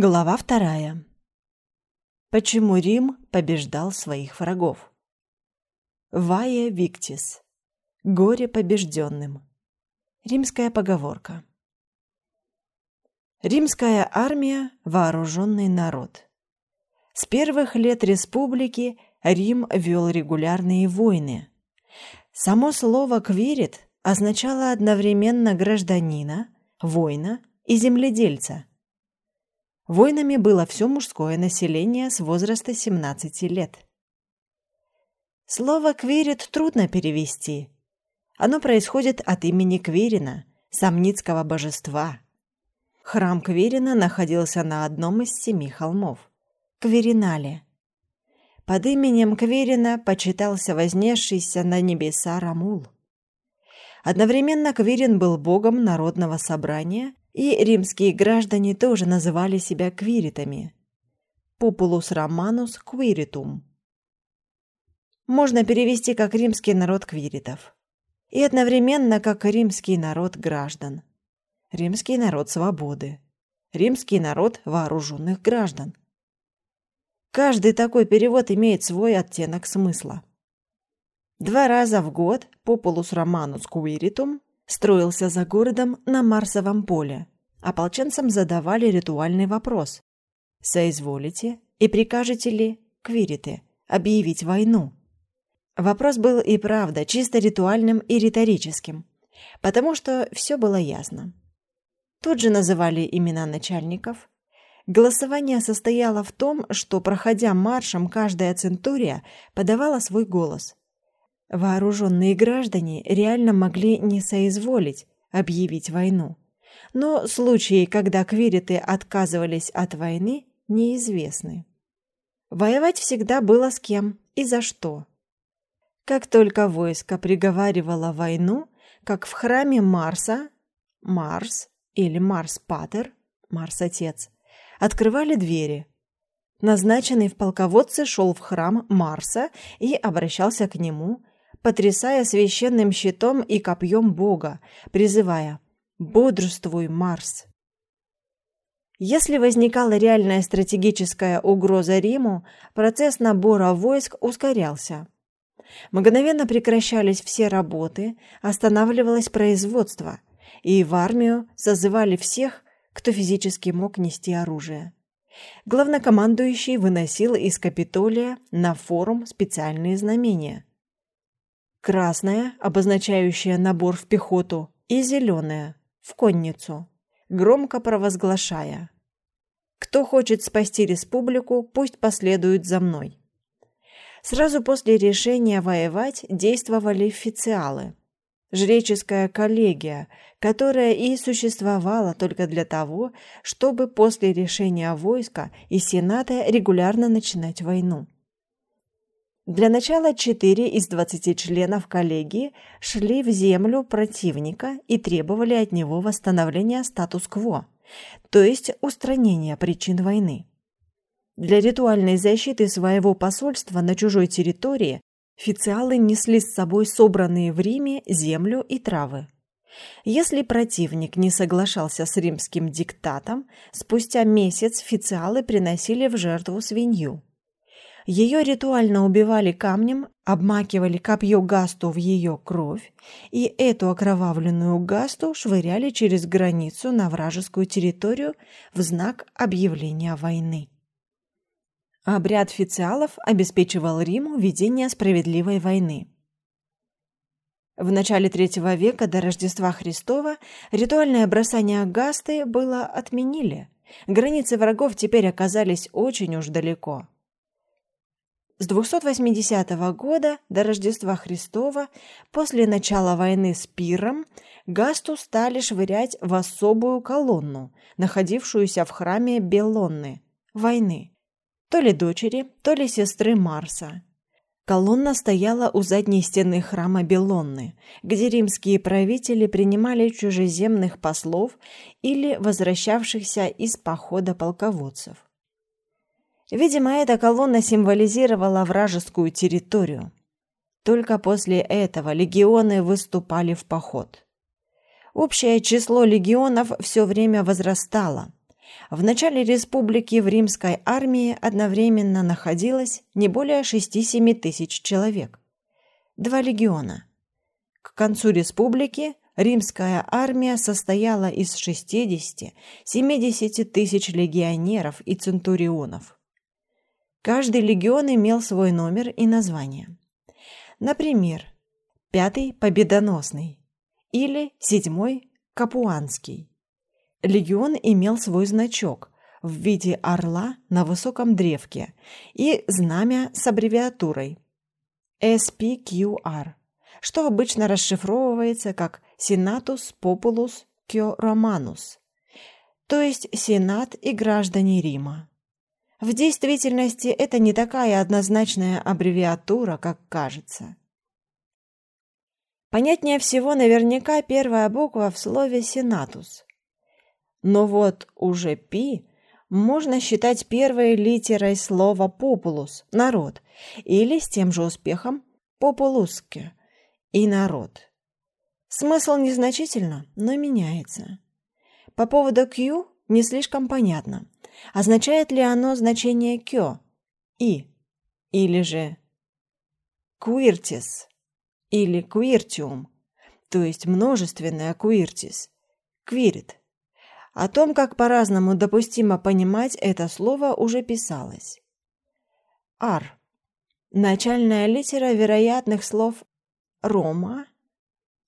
Глава вторая. Почему Рим побеждал своих врагов? Вая Виктис. Горе побежденным. Римская поговорка. Римская армия – вооруженный народ. С первых лет республики Рим вел регулярные войны. Само слово «квирит» означало одновременно гражданина, воина и земледельца – Воинами было все мужское население с возраста 17 лет. Слово «квирит» трудно перевести. Оно происходит от имени Квирина, самницкого божества. Храм Квирина находился на одном из семи холмов – Квиринале. Под именем Квирина почитался вознесшийся на небеса Рамул. Одновременно Квирин был богом народного собрания и римские граждане тоже называли себя квиритами. Populus Romanus Quiritum. Можно перевести как римский народ квиритов. И одновременно как римский народ граждан. Римский народ свободы. Римский народ вооруженных граждан. Каждый такой перевод имеет свой оттенок смысла. Два раза в год Populus Romanus Quiritum строился за городом на Марсовом поле. Ополченцам задавали ритуальный вопрос. «Соизволите и прикажете ли, квириты, объявить войну?» Вопрос был и правда чисто ритуальным и риторическим, потому что все было ясно. Тут же называли имена начальников. Голосование состояло в том, что, проходя маршем, каждая центурия подавала свой голос. Вооруженные граждане реально могли не соизволить объявить войну. Но случаи, когда квириты отказывались от войны, неизвестны. Воевать всегда было с кем и за что. Как только войско приговаривало войну, как в храме Марса, Марс или Марс-Патер, Марс-Отец, открывали двери. Назначенный в полководце шел в храм Марса и обращался к нему, потрясая священным щитом и копьем Бога, призывая «Бодрствуй, Марс!». Если возникала реальная стратегическая угроза Риму, процесс набора войск ускорялся. Мгновенно прекращались все работы, останавливалось производство, и в армию созывали всех, кто физически мог нести оружие. Главнокомандующий выносил из Капитолия на форум специальные знамения. Красная, обозначающая набор в пехоту, и зеленая, в конницу, громко провозглашая «Кто хочет спасти республику, пусть последует за мной». Сразу после решения воевать действовали официалы, жреческая коллегия, которая и существовала только для того, чтобы после решения войска и сената регулярно начинать войну. Для начала четыре из двадцати членов коллегии шли в землю противника и требовали от него восстановления статус-кво, то есть устранения причин войны. Для ритуальной защиты своего посольства на чужой территории официалы несли с собой собранные в Риме землю и травы. Если противник не соглашался с римским диктатом, спустя месяц официалы приносили в жертву свинью. Ее ритуально убивали камнем, обмакивали копье Гасту в ее кровь, и эту окровавленную Гасту швыряли через границу на вражескую территорию в знак объявления войны. Обряд официалов обеспечивал Риму ведение справедливой войны. В начале III века до Рождества Христова ритуальное бросание Гасты было отменили. Границы врагов теперь оказались очень уж далеко. С 280 года до Рождества Христова, после начала войны с Пиром, Гасту стали швырять в особую колонну, находившуюся в храме Белонны, войны, то ли дочери, то ли сестры Марса. Колонна стояла у задней стены храма Белонны, где римские правители принимали чужеземных послов или возвращавшихся из похода полководцев. Видимо, эта колонна символизировала вражескую территорию. Только после этого легионы выступали в поход. Общее число легионов все время возрастало. В начале республики в римской армии одновременно находилось не более 6-7 тысяч человек. Два легиона. К концу республики римская армия состояла из 60-70 тысяч легионеров и центурионов. Каждый легион имел свой номер и название. Например, пятый – победоносный или седьмой – капуанский. Легион имел свой значок в виде орла на высоком древке и знамя с аббревиатурой SPQR, что обычно расшифровывается как Senatus Populus Quo Romanus, то есть Сенат и граждане Рима. В действительности это не такая однозначная аббревиатура, как кажется. Понятнее всего наверняка первая буква в слове «сенатус», но вот уже «пи» можно считать первой литерой слова «популус» – «народ» или с тем же успехом «популуске» и «народ». Смысл незначительно, но меняется. По поводу «q» не слишком понятно. Означает ли оно значение «кё» – «и» или же «quirtis» или «quirtium», то есть множественное «quirtis» – «quirit». О том, как по-разному допустимо понимать это слово, уже писалось. Ар. Начальная литера вероятных слов Рома,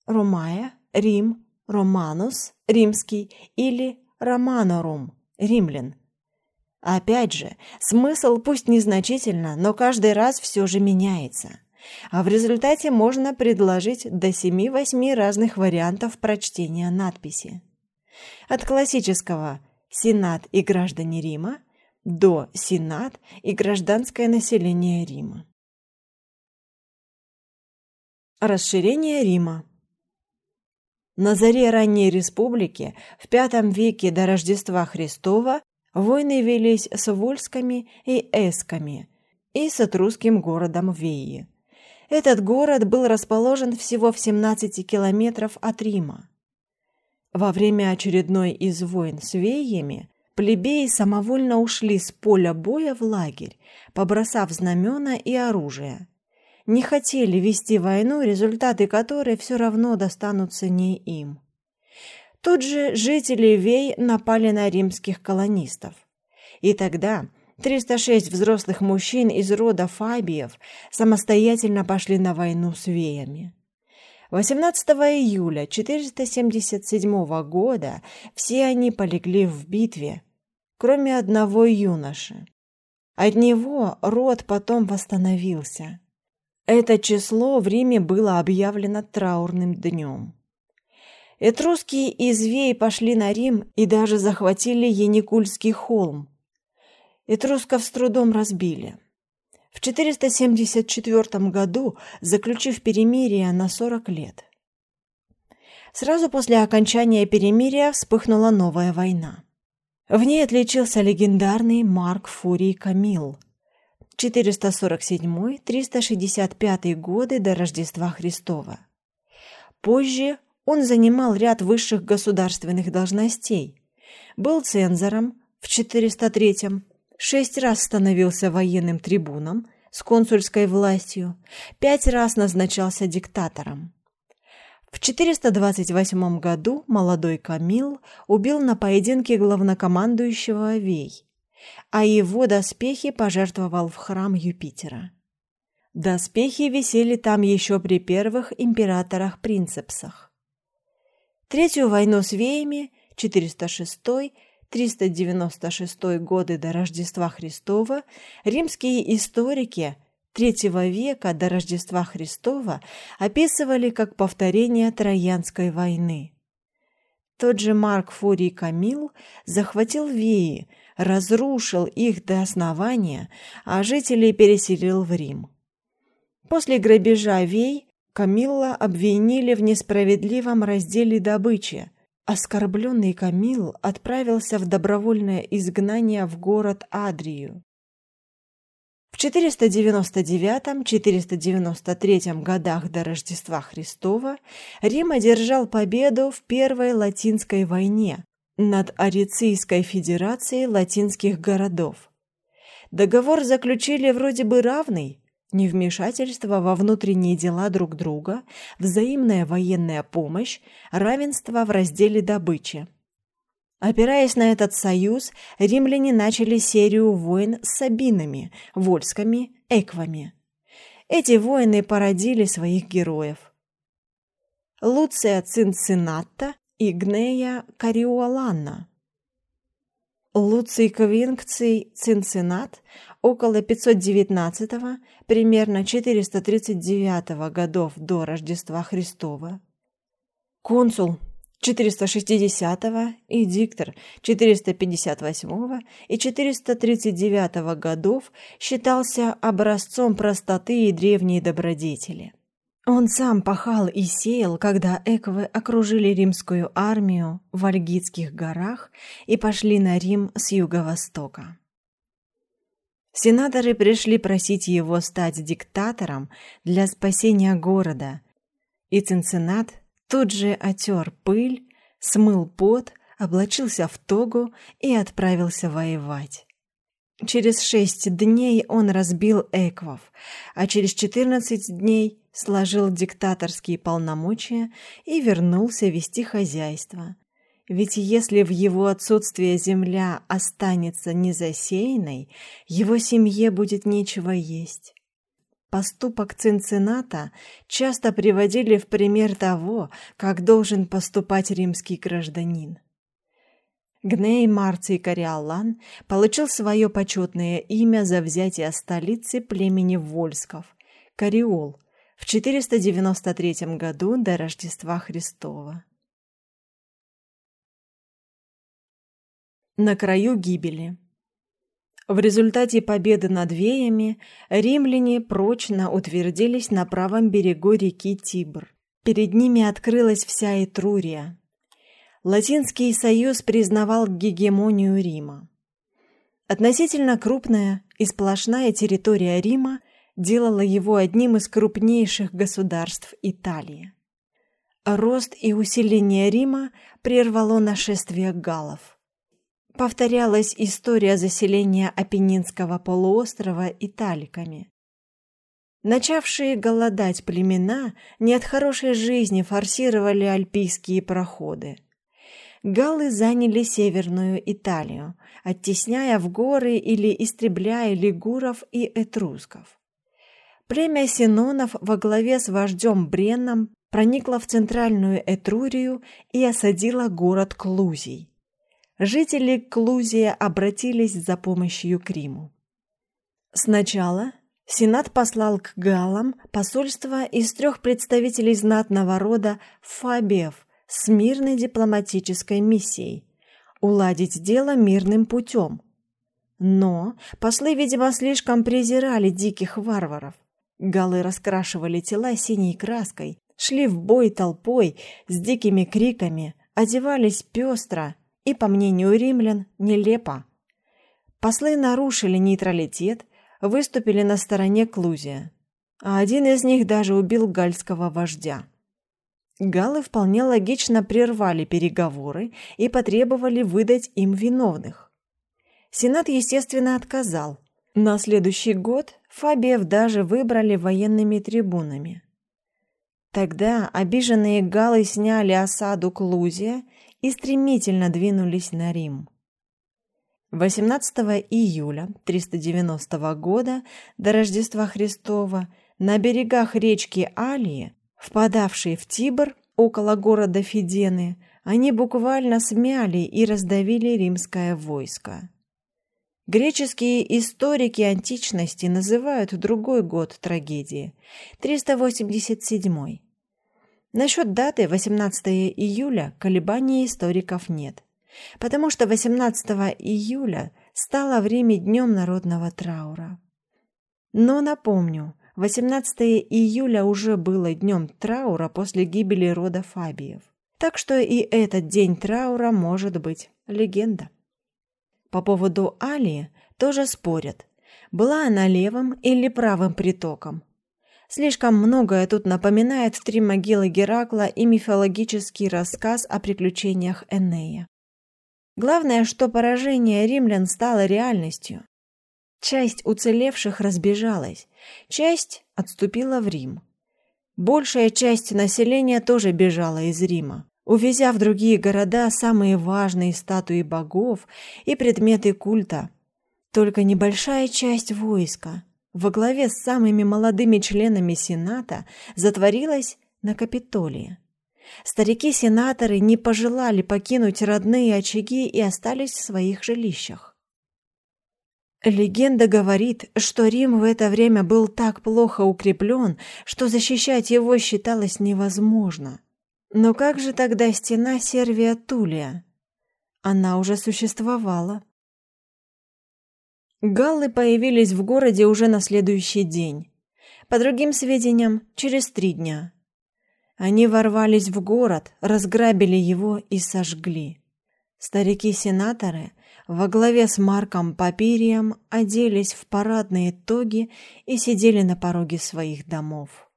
Ромая, Рим, Романус, римский или Романорум, римлян. Опять же, смысл пусть незначительно, но каждый раз все же меняется. А в результате можно предложить до 7-8 разных вариантов прочтения надписи. От классического «Сенат и граждане Рима» до «Сенат и гражданское население Рима». Расширение Рима На заре ранней республики в V веке до Рождества Христова войны велись с вольскими и эсками и с этрусским городом Веи. Этот город был расположен всего в 17 километров от Рима. Во время очередной из войн с веями плебеи самовольно ушли с поля боя в лагерь, побросав знамена и оружие. Не хотели вести войну, результаты которой все равно достанутся не им. Тут же жители Вей напали на римских колонистов. И тогда 306 взрослых мужчин из рода Фабиев самостоятельно пошли на войну с Веями. 18 июля 477 года все они полегли в битве, кроме одного юноши. От него род потом восстановился. Это число в Риме было объявлено траурным днем. Этрусские из Вей пошли на Рим и даже захватили Яникульский холм. Этрусков с трудом разбили. В 474 году, заключив перемирие на 40 лет. Сразу после окончания перемирия вспыхнула новая война. В ней отличился легендарный Марк Фурий Камил. 447-365 годы до Рождества Христова. Позже он занимал ряд высших государственных должностей. Был цензором в 403 шесть раз становился военным трибуном с консульской властью, пять раз назначался диктатором. В 428 году молодой Камил убил на поединке главнокомандующего Вей, а его доспехи пожертвовал в храм Юпитера. Доспехи висели там еще при первых императорах-принцепсах. Третью войну с Веями, 406 396 годы до Рождества Христова римские историки III века до Рождества Христова описывали как повторение Троянской войны. Тот же Марк Фурий Камил захватил Веи, разрушил их до основания, а жителей переселил в Рим. После грабежа Вей Камилла обвинили в несправедливом разделе добычи – Оскорбленный Камил отправился в добровольное изгнание в город Адрию. В 499-493 годах до Рождества Христова Рим одержал победу в Первой Латинской войне, над Арицийской федерацией латинских городов. Договор заключили вроде бы равный, невмешательство во внутренние дела друг друга, взаимная военная помощь, равенство в разделе добычи. Опираясь на этот союз, римляне начали серию войн с сабинами, вольскими, эквами. Эти войны породили своих героев. Луция Цинцинната и Гнея Кариоланна. Луций Квинкций Цинциннат около 519 примерно 439 годов до Рождества Христова. Консул 460 и диктор 458 и 439 годов считался образцом простоты и древней добродетели. Он сам пахал и сеял, когда эквы окружили римскую армию в Альгитских горах и пошли на Рим с юго-востока. Сенаторы пришли просить его стать диктатором для спасения города, и Цинциннат тут же отер пыль, смыл пот, облачился в тогу и отправился воевать. Через шесть дней он разбил эквов, а через четырнадцать дней сложил диктаторские полномочия и вернулся вести хозяйство. Ведь если в его отсутствие земля останется незасеянной, его семье будет нечего есть. Поступок Цинцината часто приводили в пример того, как должен поступать римский гражданин. Гней Марций Кориолан получил свое почетное имя за взятие столицы племени Вольсков – Кориол, в 493 году до Рождества Христова. На краю гибели – в результате победы над веями римляне прочно утвердились на правом берегу реки Тибр. Перед ними открылась вся Этрурия. Латинский союз признавал гегемонию Рима. Относительно крупная и сплошная территория Рима делала его одним из крупнейших государств Италии. Рост и усиление Рима прервало нашествие галлов повторялась история заселения Апеннинского полуострова италиками. Начавшие голодать племена не от хорошей жизни форсировали альпийские проходы. Галлы заняли северную Италию, оттесняя в горы или истребляя лигуров и этрусков. Племя синонов во главе с вождем Бренном проникло в центральную Этрурию и осадило город Клузий жители Клузия обратились за помощью к Риму. Сначала Сенат послал к галлам посольство из трех представителей знатного рода Фабиев с мирной дипломатической миссией уладить дело мирным путем. Но послы, видимо, слишком презирали диких варваров. Галлы раскрашивали тела синей краской, шли в бой толпой с дикими криками, одевались пестро и, по мнению римлян, нелепо. Послы нарушили нейтралитет, выступили на стороне Клузия, а один из них даже убил гальского вождя. Галлы вполне логично прервали переговоры и потребовали выдать им виновных. Сенат, естественно, отказал. На следующий год Фабиев даже выбрали военными трибунами. Тогда обиженные галлы сняли осаду Клузия и стремительно двинулись на Рим. 18 июля 390 года до Рождества Христова на берегах речки Алии, впадавшей в Тибр около города Фидены, они буквально смяли и раздавили римское войско. Греческие историки античности называют другой год трагедии 387 Насчет даты 18 июля колебаний историков нет, потому что 18 июля стало в Риме днем народного траура. Но напомню, 18 июля уже было днем траура после гибели рода Фабиев. Так что и этот день траура может быть легенда. По поводу Алии тоже спорят, была она левым или правым притоком, Слишком многое тут напоминает три могилы Геракла и мифологический рассказ о приключениях Энея. Главное, что поражение римлян стало реальностью. Часть уцелевших разбежалась, часть отступила в Рим. Большая часть населения тоже бежала из Рима, увезя в другие города самые важные статуи богов и предметы культа. Только небольшая часть войска во главе с самыми молодыми членами Сената затворилась на Капитолии. Старики-сенаторы не пожелали покинуть родные очаги и остались в своих жилищах. Легенда говорит, что Рим в это время был так плохо укреплен, что защищать его считалось невозможно. Но как же тогда стена Сервия Тулия? Она уже существовала. Галлы появились в городе уже на следующий день. По другим сведениям, через три дня. Они ворвались в город, разграбили его и сожгли. Старики-сенаторы во главе с Марком Папирием оделись в парадные тоги и сидели на пороге своих домов.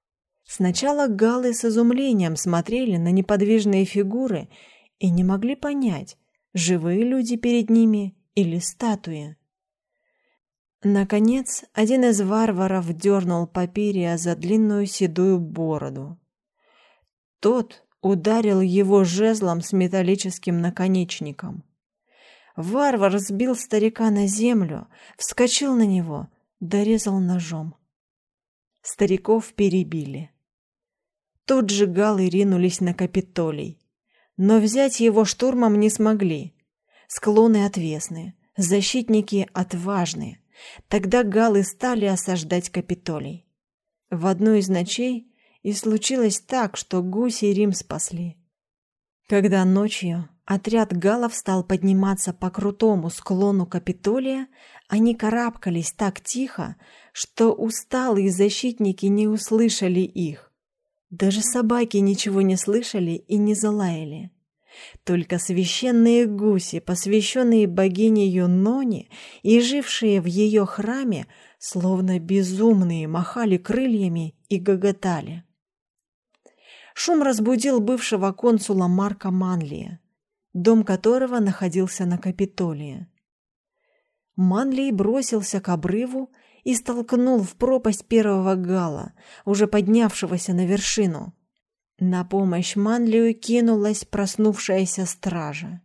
Сначала галлы с изумлением смотрели на неподвижные фигуры и не могли понять, живые люди перед ними или статуи. Наконец, один из варваров дернул Папирия за длинную седую бороду. Тот ударил его жезлом с металлическим наконечником. Варвар сбил старика на землю, вскочил на него, дорезал ножом. Стариков перебили. Тут же галы ринулись на Капитолий. Но взять его штурмом не смогли. Склоны отвесные, защитники отважные. Тогда галы стали осаждать Капитолий. В одну из ночей и случилось так, что гуси Рим спасли. Когда ночью отряд галов стал подниматься по крутому склону Капитолия, они карабкались так тихо, что усталые защитники не услышали их. Даже собаки ничего не слышали и не залаяли. Только священные гуси, посвященные богине Юноне и жившие в ее храме, словно безумные, махали крыльями и гоготали. Шум разбудил бывшего консула Марка Манлия, дом которого находился на Капитолии. Манлий бросился к обрыву и столкнул в пропасть первого гала, уже поднявшегося на вершину. На помощь Манлию кинулась проснувшаяся стража.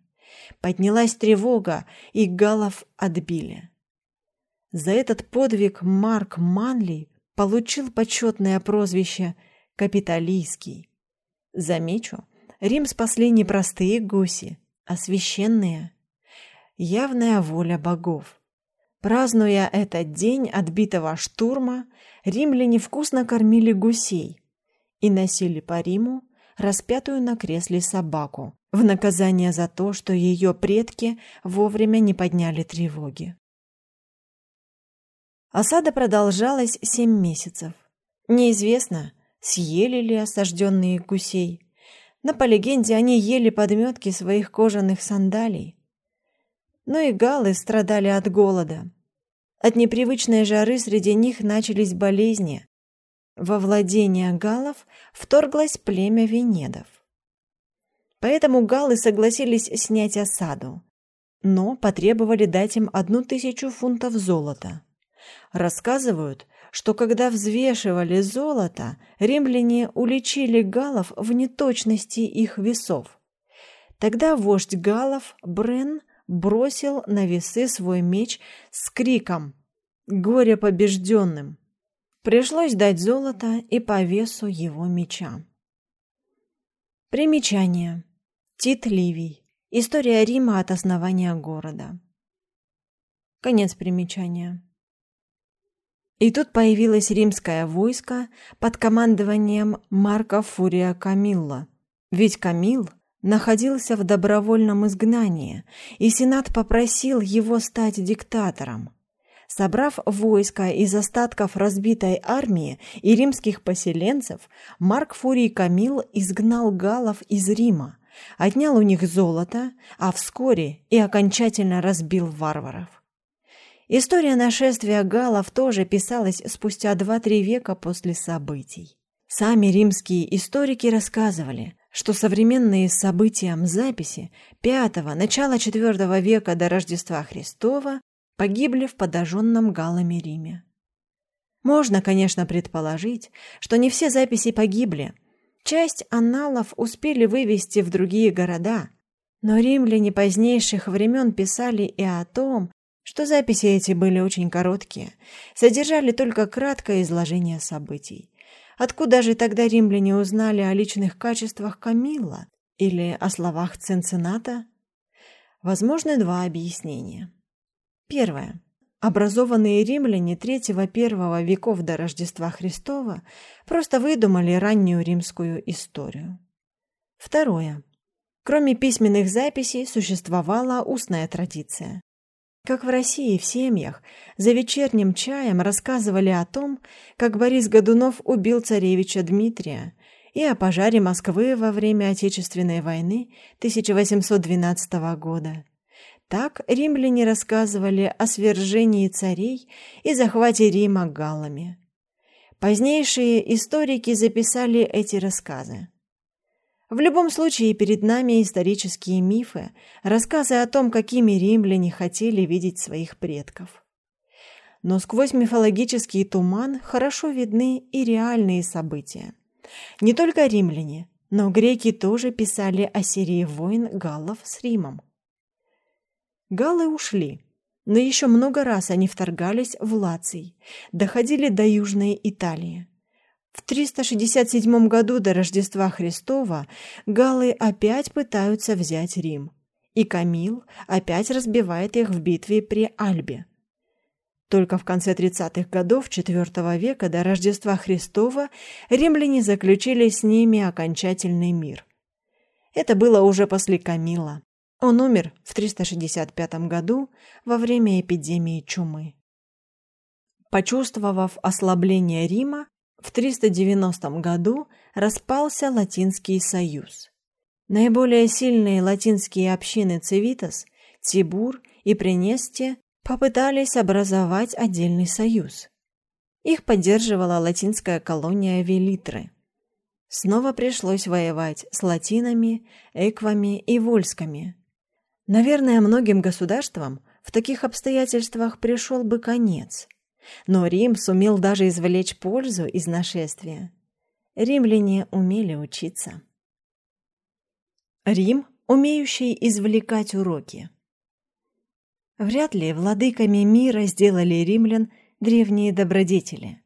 Поднялась тревога, и галов отбили. За этот подвиг Марк Манли получил почетное прозвище «Капитолийский». Замечу, Рим спасли не простые гуси, а священные. Явная воля богов. Празднуя этот день отбитого штурма, римляне вкусно кормили гусей и носили по Риму распятую на кресле собаку в наказание за то, что ее предки вовремя не подняли тревоги. Осада продолжалась семь месяцев. Неизвестно, съели ли осажденные гусей. На по легенде они ели подметки своих кожаных сандалий. Но и галлы страдали от голода. От непривычной жары среди них начались болезни. Во владение галлов вторглось племя венедов. Поэтому галлы согласились снять осаду, но потребовали дать им одну тысячу фунтов золота. Рассказывают, что когда взвешивали золото, римляне уличили галлов в неточности их весов. Тогда вождь галлов Брен бросил на весы свой меч с криком «Горе побежденным!». Пришлось дать золото и по весу его меча. Примечание. Тит Ливий. История Рима от основания города. Конец примечания. И тут появилось римское войско под командованием Марка Фурия Камилла. Ведь Камил находился в добровольном изгнании, и Сенат попросил его стать диктатором. Собрав войско из остатков разбитой армии и римских поселенцев, Марк Фурий Камил изгнал галлов из Рима, отнял у них золото, а вскоре и окончательно разбил варваров. История нашествия галлов тоже писалась спустя 2-3 века после событий. Сами римские историки рассказывали, что современные событиям записи V – начала IV века до Рождества Христова погибли в подожженном галами Риме. Можно, конечно, предположить, что не все записи погибли. Часть анналов успели вывести в другие города, но римляне позднейших времен писали и о том, что записи эти были очень короткие, содержали только краткое изложение событий. Откуда же тогда римляне узнали о личных качествах Камилла или о словах Цинцината? Возможны два объяснения. Первое. Образованные римляне третьего-первого веков до Рождества Христова просто выдумали раннюю римскую историю. Второе. Кроме письменных записей существовала устная традиция. Как в России в семьях за вечерним чаем рассказывали о том, как Борис Годунов убил царевича Дмитрия, и о пожаре Москвы во время Отечественной войны 1812 года. Так римляне рассказывали о свержении царей и захвате Рима галлами. Позднейшие историки записали эти рассказы. В любом случае перед нами исторические мифы, рассказы о том, какими римляне хотели видеть своих предков. Но сквозь мифологический туман хорошо видны и реальные события. Не только римляне, но греки тоже писали о серии войн галлов с Римом. Галлы ушли, но еще много раз они вторгались в Лаций, доходили до Южной Италии. В 367 году до Рождества Христова галлы опять пытаются взять Рим, и Камил опять разбивает их в битве при Альбе. Только в конце 30-х годов IV века до Рождества Христова римляне заключили с ними окончательный мир. Это было уже после Камила. Он умер в 365 году во время эпидемии чумы. Почувствовав ослабление Рима, в 390 году распался Латинский союз. Наиболее сильные латинские общины Цивитас, Тибур и Пренесте попытались образовать отдельный союз. Их поддерживала латинская колония Велитры. Снова пришлось воевать с латинами, эквами и вольсками, Наверное, многим государствам в таких обстоятельствах пришел бы конец. Но Рим сумел даже извлечь пользу из нашествия. Римляне умели учиться. Рим, умеющий извлекать уроки. Вряд ли владыками мира сделали римлян древние добродетели.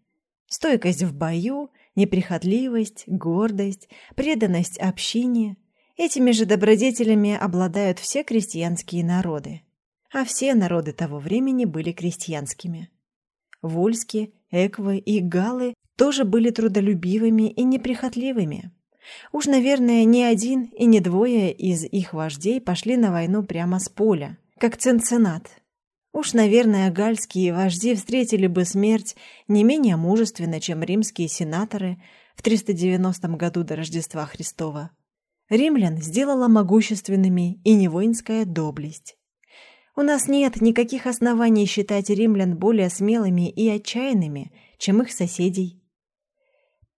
Стойкость в бою, неприхотливость, гордость, преданность общине, Этими же добродетелями обладают все крестьянские народы. А все народы того времени были крестьянскими. Вольски, эквы и галлы тоже были трудолюбивыми и неприхотливыми. Уж, наверное, ни один и не двое из их вождей пошли на войну прямо с поля, как Ценцинат. Уж, наверное, гальские вожди встретили бы смерть не менее мужественно, чем римские сенаторы в 390 году до Рождества Христова римлян сделала могущественными и не воинская доблесть. У нас нет никаких оснований считать римлян более смелыми и отчаянными, чем их соседей.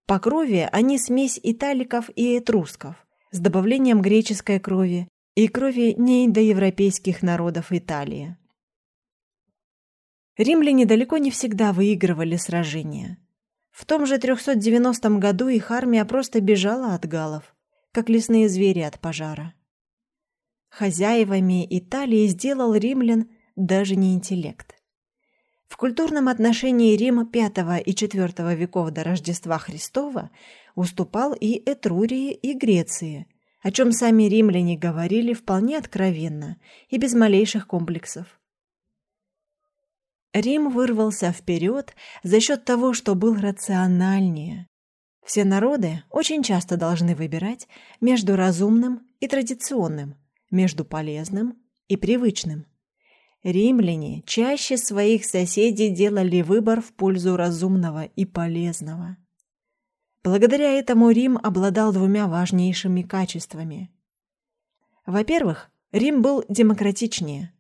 По крови они смесь италиков и этрусков с добавлением греческой крови и крови неиндоевропейских народов Италии. Римляне далеко не всегда выигрывали сражения. В том же 390 году их армия просто бежала от галлов как лесные звери от пожара. Хозяевами Италии сделал римлян даже не интеллект. В культурном отношении Рим V и IV веков до Рождества Христова уступал и Этрурии, и Греции, о чем сами римляне говорили вполне откровенно и без малейших комплексов. Рим вырвался вперед за счет того, что был рациональнее, все народы очень часто должны выбирать между разумным и традиционным, между полезным и привычным. Римляне чаще своих соседей делали выбор в пользу разумного и полезного. Благодаря этому Рим обладал двумя важнейшими качествами. Во-первых, Рим был демократичнее.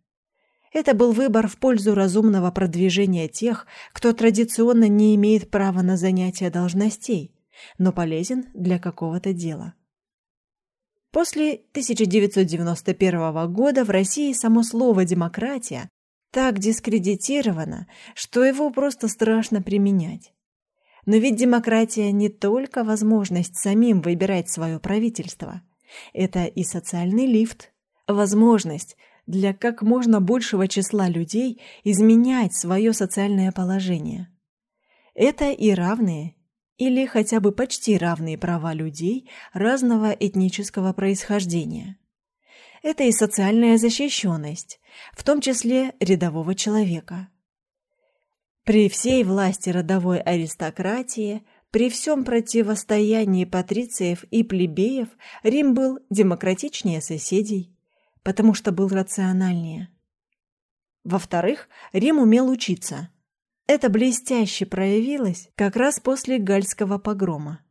Это был выбор в пользу разумного продвижения тех, кто традиционно не имеет права на занятия должностей, но полезен для какого-то дела. После 1991 года в России само слово «демократия» так дискредитировано, что его просто страшно применять. Но ведь демократия не только возможность самим выбирать свое правительство. Это и социальный лифт, возможность для как можно большего числа людей изменять свое социальное положение. Это и равные или хотя бы почти равные права людей разного этнического происхождения. Это и социальная защищенность, в том числе рядового человека. При всей власти родовой аристократии, при всем противостоянии патрициев и плебеев Рим был демократичнее соседей, потому что был рациональнее. Во-вторых, Рим умел учиться – это блестяще проявилось как раз после Гальского погрома.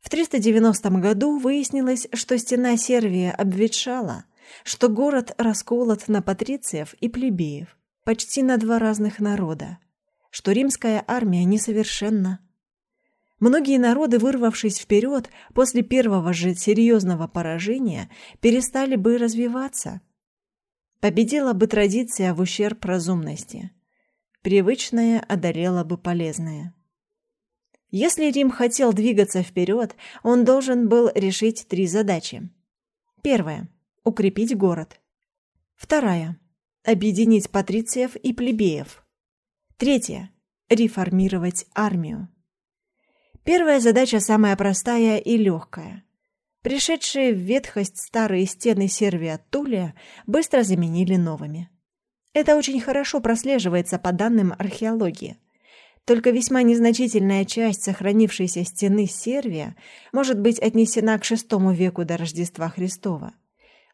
В 390 году выяснилось, что стена Сервии обветшала, что город расколот на патрициев и плебеев, почти на два разных народа, что римская армия несовершенна. Многие народы, вырвавшись вперед после первого же серьезного поражения, перестали бы развиваться. Победила бы традиция в ущерб разумности привычное одолело бы полезное. Если Рим хотел двигаться вперед, он должен был решить три задачи. Первая – укрепить город. Вторая – объединить патрициев и плебеев. Третья – реформировать армию. Первая задача самая простая и легкая. Пришедшие в ветхость старые стены Сервия Тулия быстро заменили новыми. Это очень хорошо прослеживается по данным археологии. Только весьма незначительная часть сохранившейся стены Сервия может быть отнесена к VI веку до Рождества Христова.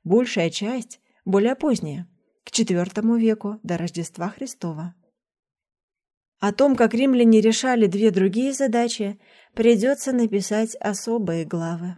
Большая часть более поздняя, к IV веку до Рождества Христова. О том, как римляне решали две другие задачи, придется написать особые главы.